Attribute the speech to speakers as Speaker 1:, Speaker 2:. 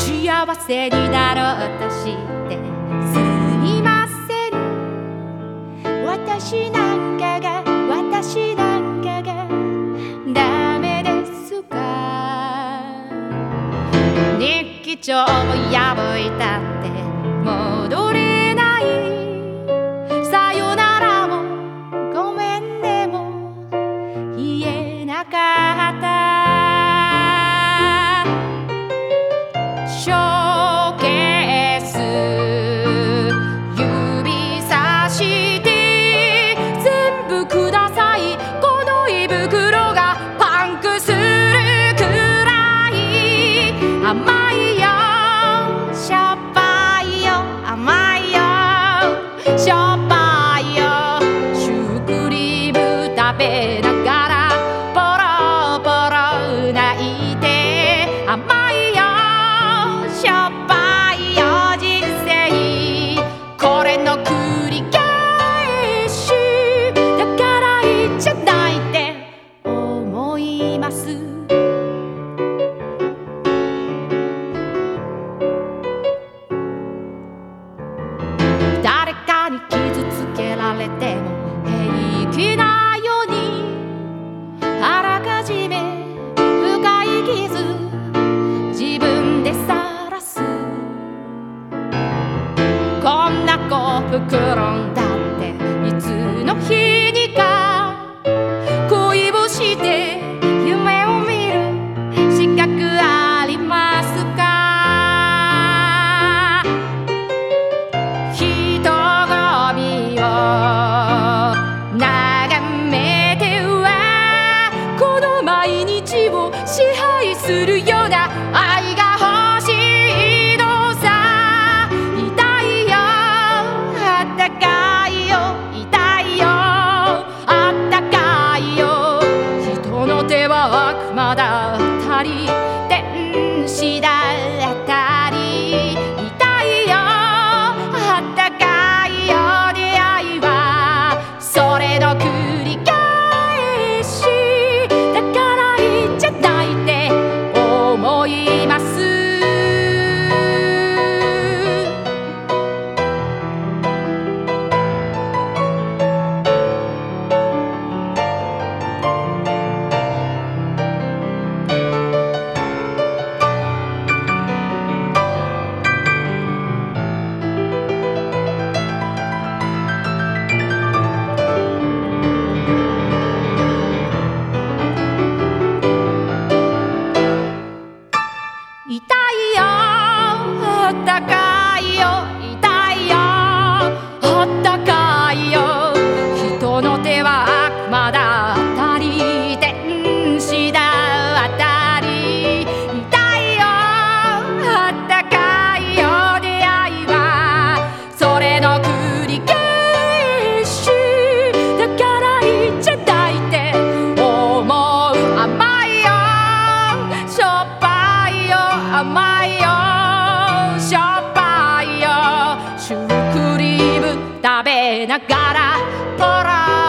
Speaker 1: 幸せになろうとしてすいません。私なんかが私なんかがダメですか？日記帳も破いたって戻れない。さよならもごめんでも言えなかった。诶支配するような愛が欲しいのさ痛いよあったかいよ痛いよあったかいよ。人の手は悪魔だったり天使だ。ます。appena gara porrà